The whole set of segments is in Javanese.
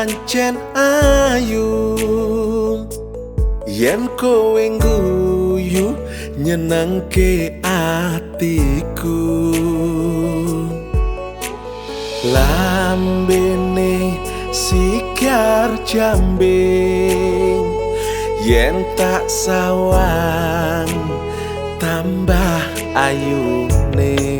pancen ayu. Yen kowe guyu nyenangke atiku. Lambene sikar jambe yen tak sawang tambah ayune.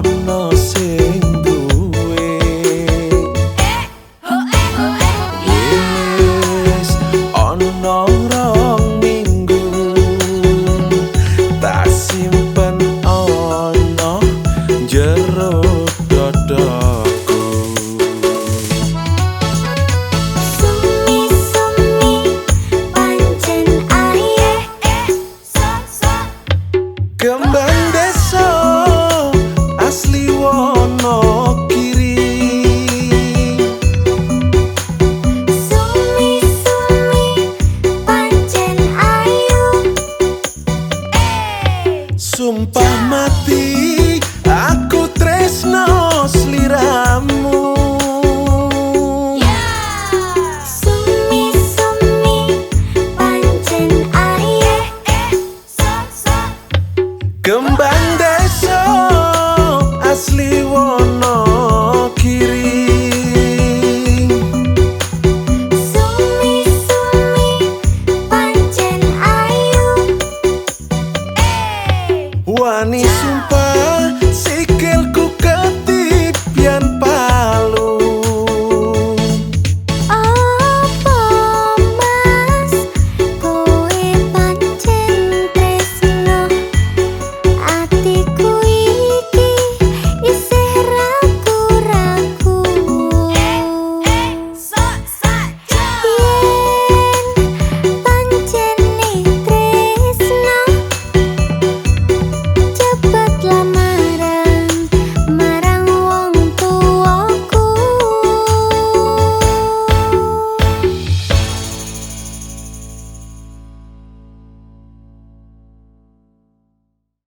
out alone. sumpah mati aku tresno sliramu